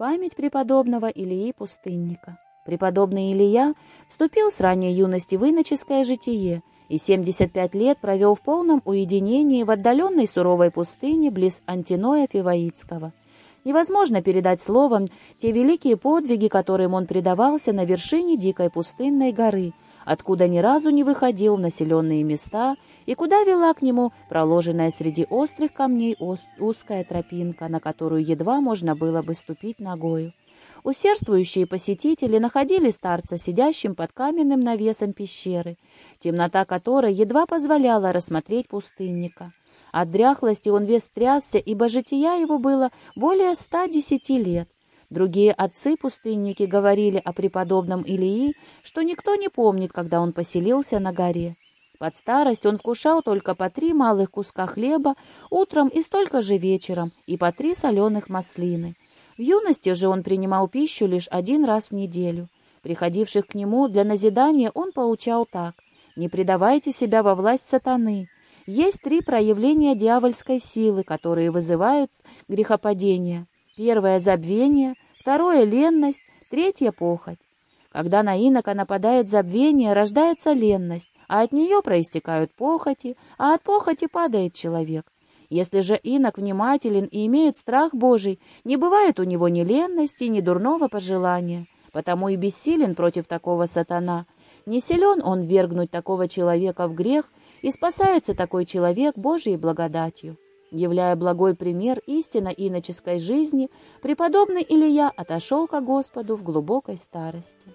Память преподобного Илии Пустынника. Преподобный Илия вступил с ранней юности в иноческое житие и 75 лет провел в полном уединении в отдаленной суровой пустыне близ Антиноя Фиваитского. Невозможно передать словом те великие подвиги, которым он предавался на вершине дикой пустынной горы, откуда ни разу не выходил в населенные места и куда вела к нему проложенная среди острых камней узкая тропинка, на которую едва можно было бы ступить ногою. Усердствующие посетители находили старца сидящим под каменным навесом пещеры, темнота которой едва позволяла рассмотреть пустынника. От дряхлости он весь трясся, ибо жития его было более ста десяти лет. Другие отцы-пустынники говорили о преподобном Илии, что никто не помнит, когда он поселился на горе. Под старость он вкушал только по три малых куска хлеба утром и столько же вечером, и по три соленых маслины. В юности же он принимал пищу лишь один раз в неделю. Приходивших к нему для назидания он поучал так. «Не предавайте себя во власть сатаны. Есть три проявления дьявольской силы, которые вызывают грехопадение. Первое — забвение, второе — ленность, третье — похоть. Когда на инока нападает забвение, рождается ленность, а от нее проистекают похоти, а от похоти падает человек. Если же инок внимателен и имеет страх Божий, не бывает у него ни ленности, ни дурного пожелания, потому и бессилен против такого сатана. Не силен он вергнуть такого человека в грех, и спасается такой человек Божией благодатью. Являя благой пример истинно иноческой жизни, преподобный Илья отошел ко Господу в глубокой старости.